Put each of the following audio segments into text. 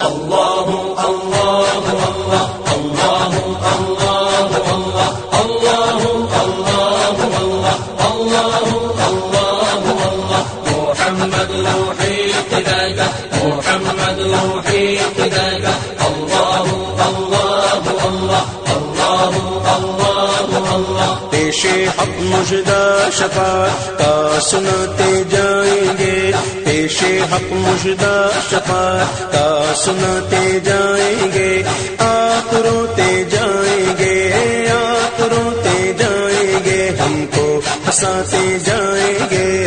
اللہ اللہ اللہ اللہ پیش حق مجدہ شفاعت کا سناتے جائیں گے۔ پیش حق مجدہ شفاعت کا سناتے جائیں گے۔ آپ روتے جائیں گے، آپ روتے جائیں گے۔ ہم کو ہنساتے جائیں گے۔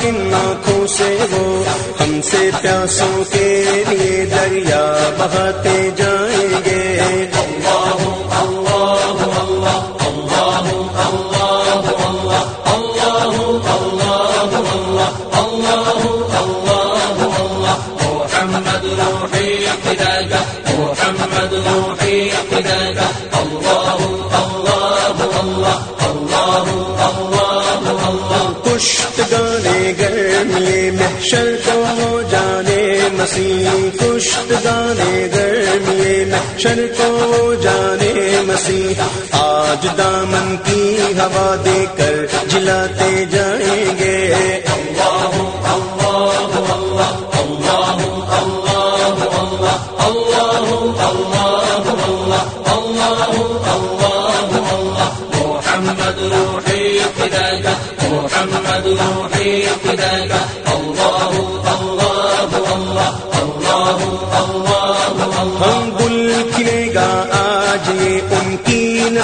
کن آنکھوں سے وہ ہم سے پیاسوں کے لیے دریا بہاتے جائیں گے۔ مسیح کشت گانے گرمیے محشر کو جانے مسیح، آج دامن کی ہوا دے کر جلاتے جائیں گے۔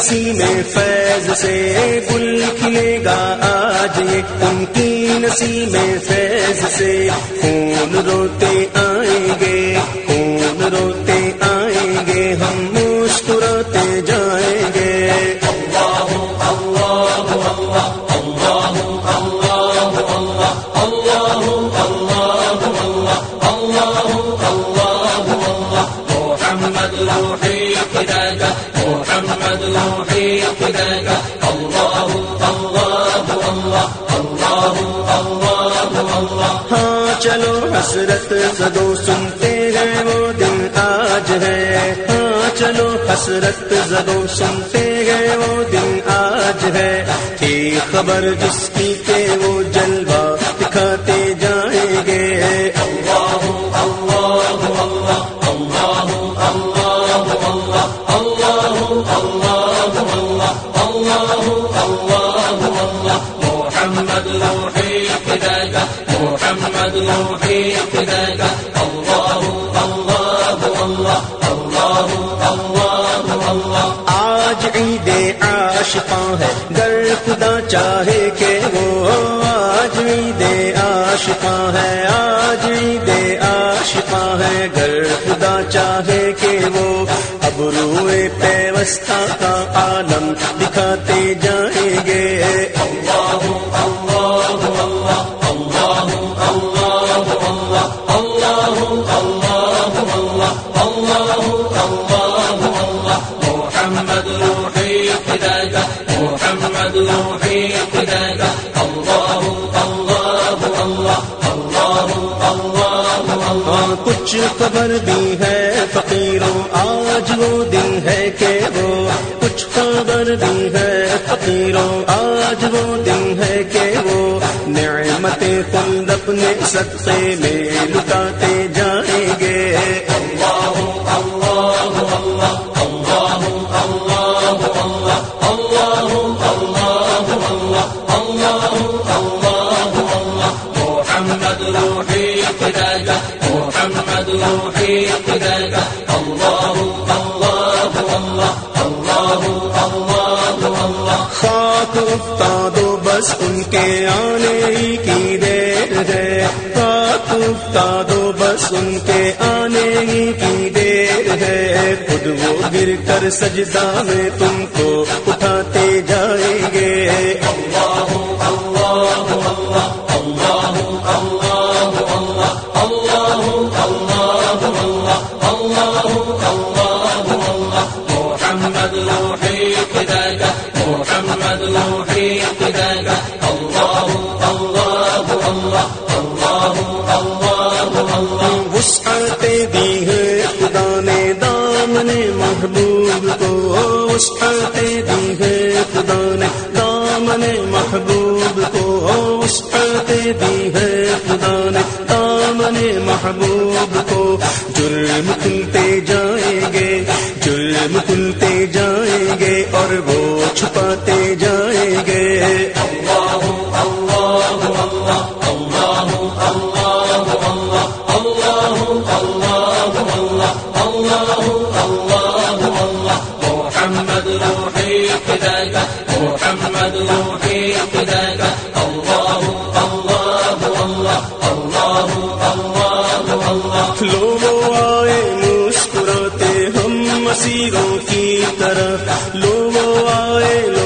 نسیم فیض سے گل کھلے گا آج یہ ان کی نسیم فیض سے خون روتے آ محمد روحي محمد روحي الله الله الله الله الله الله. ہاں چلو، حسرت زدو سنتے ہیں، وہ دن آج ہے۔ ہاں چلو، حسرت زدو سنتے ہیں، وہ دن آج ہے۔ تھی خبر جس کی کہ وہ جلوہ ہے۔ گر خدا چاہے کہ وہ آج دے عاشقاں ہے، آج دے عاشقاں ہے۔ گر خدا چاہے کہ وہ اب روئے پیوستہ کا کچھ خبر بھی ہے، فقیروں، آج وہ دن ہے کہ وہ کچھ خبر بھی ہے، فقیروں، آج وہ دن ہے کہ وہ نعمت خلد اپنے صدقے میں لٹاتے محمد روحي الله الله الله الله الله الله خاک افتاد و بس ان کے آنے کی دیر ہے۔ خاک افتاد و بس ان کے آنے کی دیر ہے۔ خود وہ گر کر سجدہ میں تم کو اٹھاتے جائیں گے۔ محمد محمد روحي فداك الله الله الله الله الله الله لوگو آئے مسکراتے ہم مسیروں کی طرف لوگو آئے لوگو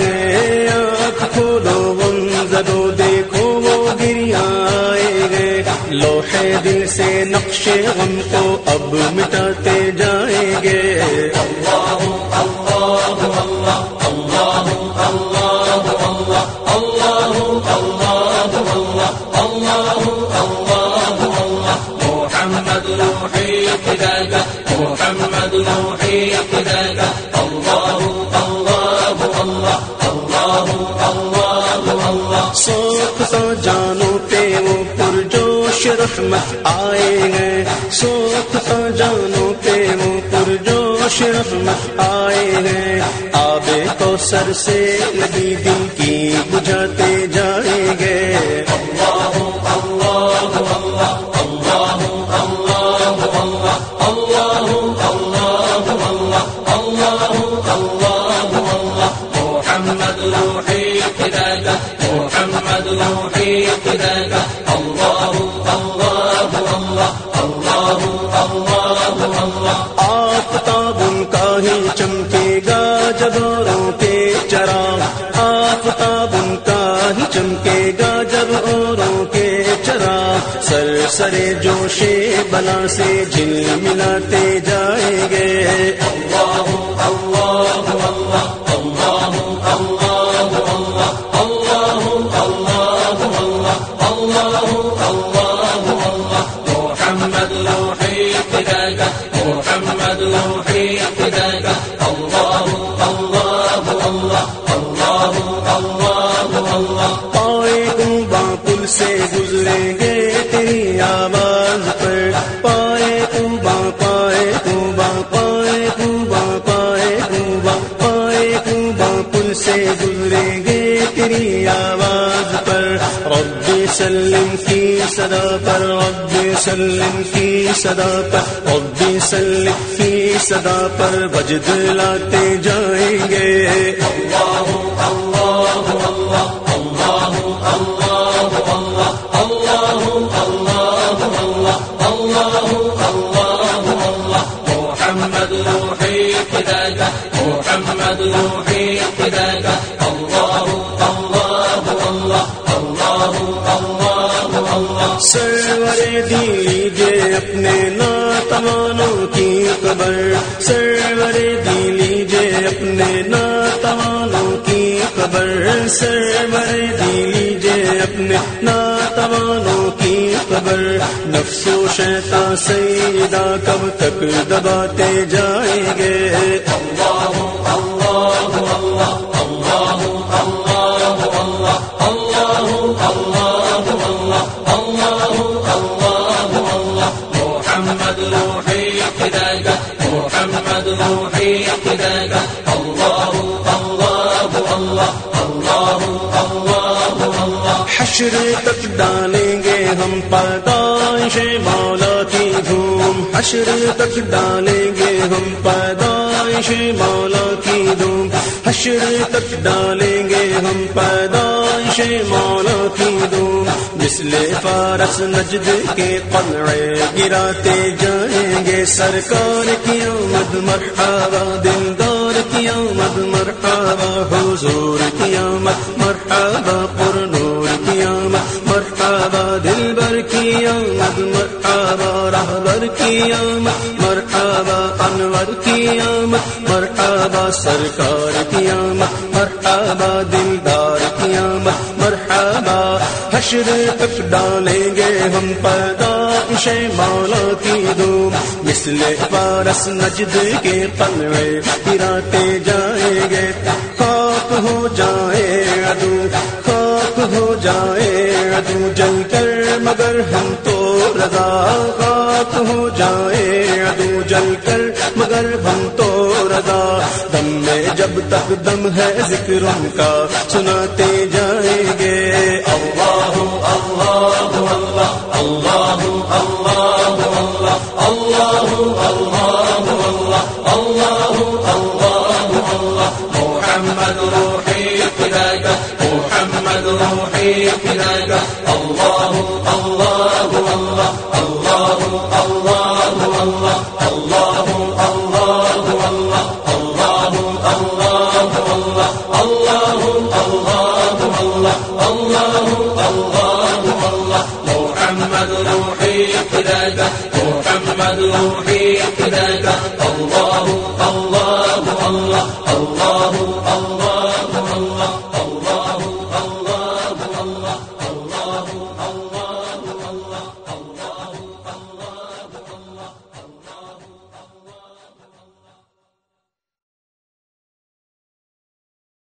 دل سے نقش غم کو اب مٹاتے جائیں گے۔ محمد روحي فداك محمد روحي فداك الله الله الله الله الله الله سوکھتا جانو پہ وہ پرجوش رحمت آئے ہیں۔ سوت جانو پہ وہ پرجوش رحمت آئے ہیں۔ آبے کو سر سے ندی دل کی بجھاتے جائیں گے آفتاب ان کا ہی چمکے گا جب کے چراغ آفتاب ان کا ہی چمکے گا جب اوروں کے چراغ۔ سر سرے جوشے بلا سے جل ملاتے جائیں گے۔ اللہ سے گزریں گے تیری آواز پر رب سلم کی صدا پر رب سلم کی صدا پر رب سلم کی صدا پر بجد لاتے جائیں گے اللہ اللہ اللہ اللہ اللہ اپنے ناتوانوں کی خبر سرور دی لیجیے اپنے ناتوانوں کی خبر سرور دی لیجیے اپنے ناتوانوں کی خبر نفس و شیطا سیدہ کب تک دباتے جائیں گے؟ محمد روحي فداك محمد روحي فداك الله الله الله الله الله الله حشر تک ڈالیں گے ہم پیدائش مولا کی دھوم. حشر تک ڈالیں گے ہم پیدائش مولا کی دھوم. حشر تک ڈالیں گے ہم پیدائش مولا کی دھوم مثل فارس نجد کے قلعے گراتے جائیں گے۔ سرکار کی آمد مرحبا دلدار کی آمد مرحبا، حضور کی آمد مرحبا پر نور کی آمد مرحبا دل بر کی آمد مرحبا، رہبر کی آمد مرحبا، انور کی آمد مرحبا، سرکار کی آمد مرحبا، دلدار کی آمد حشر تک ڈالیں گے ہم پیدائش مولا کی دھوم۔ مثل پارس نجد کے قلعے گراتے جائیں گے۔ خاک ہو جائے ادو خاک ہو جائے ادو جل کر مگر ہم تو رضا خاک ہو جائے ادو جل کر مگر ہم تو رضا۔ دم میں جب تک دم ہے ذکر ان کا، سناتے جائیں گے۔ محمد روحي فداك الله الله محمد روحي قدرك الله الله